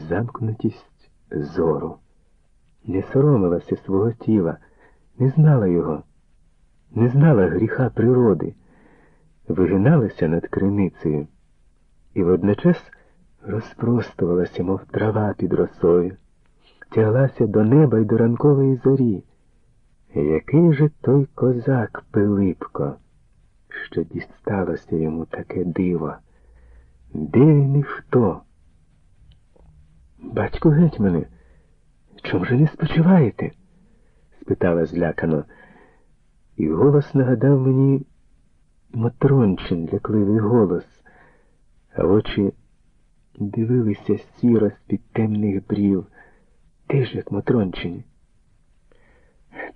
замкнутість зору, не соромилася свого тіла, не знала його, не знала гріха природи, вигиналася над криницею і водночас розпростувалася, мов трава під росою, тяглася до неба й до ранкової зорі. Який же той козак Пилипко, що дісталося йому таке диво? Де він і хто? Батько гетьмане, чом же не спочиваєте? спитала злякано, і голос нагадав мені Матрончин лякливий голос, а очі дивилися сіро з-під темних брів, теж як Матрончині.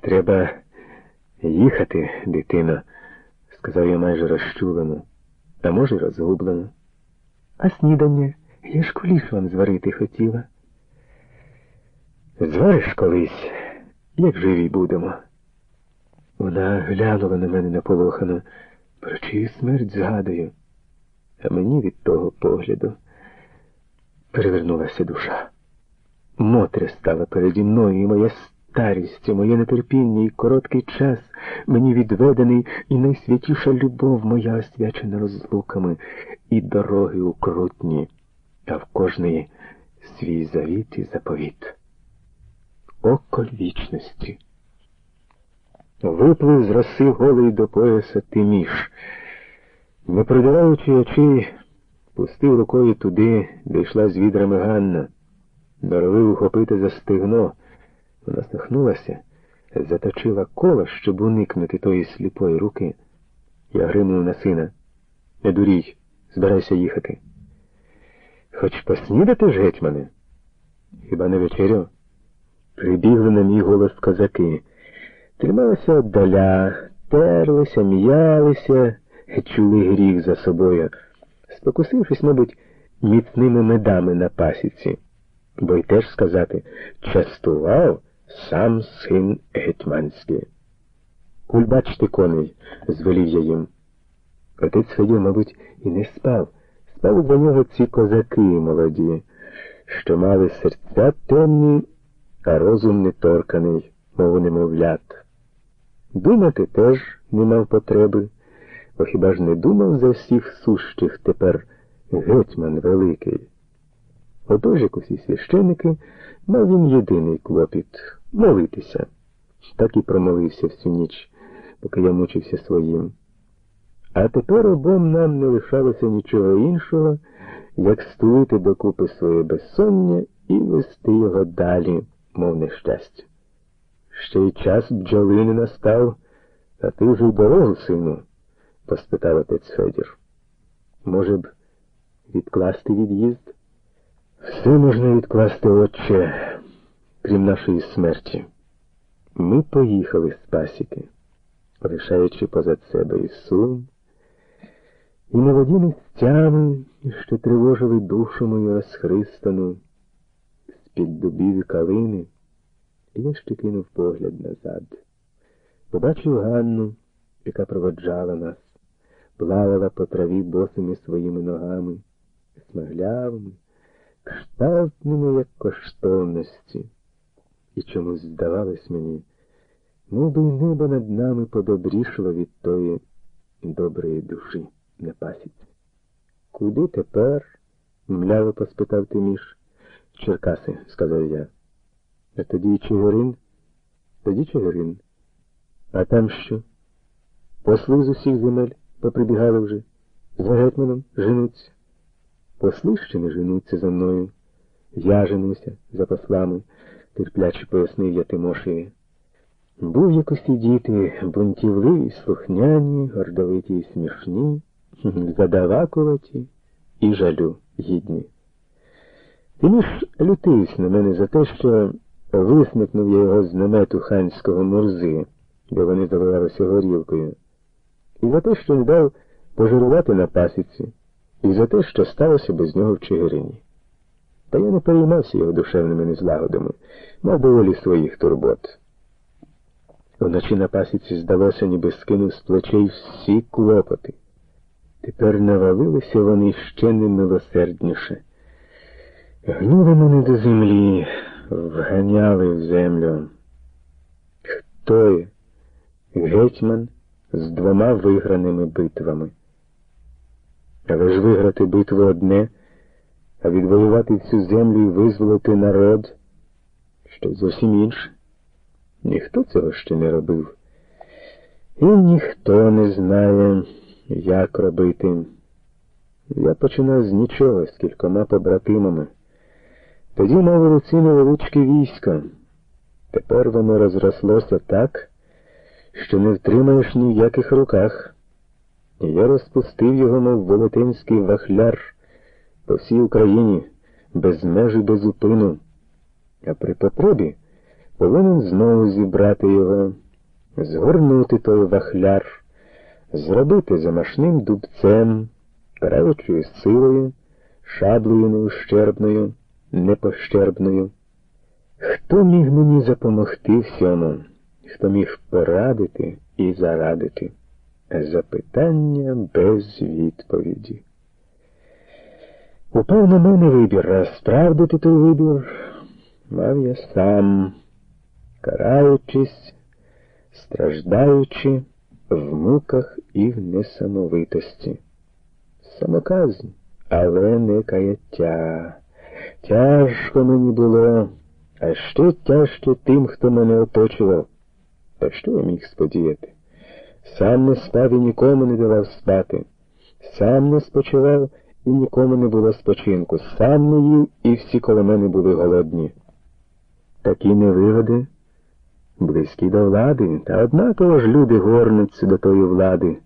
Треба їхати, дитино, сказав я майже розчулено, а може, розгублено. А снідання я ж куліш вам зварити хотіла. Звариш колись, як живі будемо. Вона глянула на мене наполохано, про чию смерть згадую, а мені від того погляду перевернулася душа. Мотря стала переді мною і моя старість, моє нетерпіння і короткий час, мені відведений і найсвятіша любов моя освячена розлуками, і дороги укрутні, а в кожної свій завіт і заповіт. Око вічності. Виплив з роси голий до пояса тиміш. Не придираючи очей, пустив рукою туди, де йшла з відрами Ганна, норовив ухопити за стегно. Вона сахнулася, заточила коло, щоб уникнути тої сліпої руки. Я гримнув на сина. Не дурій, збирайся їхати. Хоч поснідати ж, гетьмане? Хіба не вечерю? Прибігли на мій голос козаки. Трималися отдаля, терлися, м'ялися, чули гріх за собою, спокусившись, мабуть, міцними медами на пасіці бо й теж сказати частував сам син гетьманський. Куль бачте коней, звелів я їм. Отець Федір, мабуть, і не спав. Спали за нього ці козаки молоді, що мали серця темні, а розум не торканий, мов немовлят. Думати теж не мав потреби, бо хіба ж не думав за всіх сущих тепер гетьман великий. Отож, як усі священики, мав він єдиний клопіт молитися. Так і промолився всю ніч, поки я мучився своїм. А тепер обом нам не лишалося нічого іншого, як стулити докупи своє безсоння і вести його далі, мов нещастя. Ще й час бджоли не настав, а ти вже й дорогу, сину, поспитав отець Федір. Може б, відкласти від'їзд? Все можна відкласти, отче, крім нашої смерті. Ми поїхали з пасіки, лишаючи позад себе і сум, і неводіни стями, що тривожили душу мою розхристану, з-під дубів і калини, я ще кинув погляд назад. Побачив Ганну, яка проводжала нас, плавала по траві босими своїми ногами, смаглявими кшталтними, як коштовності, і чомусь здавалось мені, ніби й небо над нами подобрішало від тої доброї душі на пасіці. Куди тепер? мляво поспитав Тиміш. Черкаси, сказав я. А тоді Чигирин? Тоді Чигирин. А там що? Посли з усіх земель поприбігали вже, за гетьманом женуться. Посли ще не женуться за мною. Я женуся за послами, терпляче пояснив я Тимошеві. Був як усі діти, бунтівливі, слухняні, гордовиті і смішні, задавакуваті і жалю гідні. Тиміш лютився на мене за те, що висмикнув я його з намету ханського мурзи, де вони заливалися горілкою, і за те, що не дав пожирувати на пасіці і за те, що сталося без нього в Чигирині. Та я не переймався його душевними незлагодами, мав доволі своїх турбот. Вночі на пасіці здалося, ніби скинув з плечей всі клопоти. Тепер навалилися вони ще немилосердніше. Гнули мене до землі, вганяли в землю. Хто є? Гетьман з двома виграними битвами. Але ж виграти битву одне, а відвоювати всю землю і визволити народ щось зовсім інше. Ніхто цього ще не робив. І ніхто не знає, як робити. Я починав з нічого, з кількома побратимами. Тоді мали ці невеличке військо. Тепер воно розрослося так, що не втримаєш ні в яких руках. Я розпустив його, мов велетенський вахляр по всій Україні, без межі без зупину. А при потребі повинен знову зібрати його, згорнути той вахляр, зробити замашним дубцем, правичою силою, шаблею неущербною, непощербною. Хто міг мені допомогти всьому, хто міг порадити і зарадити? Запитання без відповіді. Упав на мене вибір, а справдити той вибір мав я сам, караючись, страждаючи в муках і в несамовитості. Самоказн, але не каяття. Тяжко мені було, а ще тяжче тим, хто мене оточував. Та що я міг сподіяти? Сам не спав і нікому не давав спати, сам не спочивав і нікому не було спочинку, сам не їв і всі коло мене були голодні. Такі невигоди близькі до влади, та однаково ж люди горнуться до тої влади,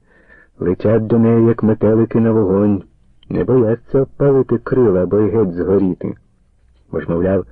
летять до неї, як метелики на вогонь, не бояться палити крила бо й геть згоріти. Бо ж, мовляв,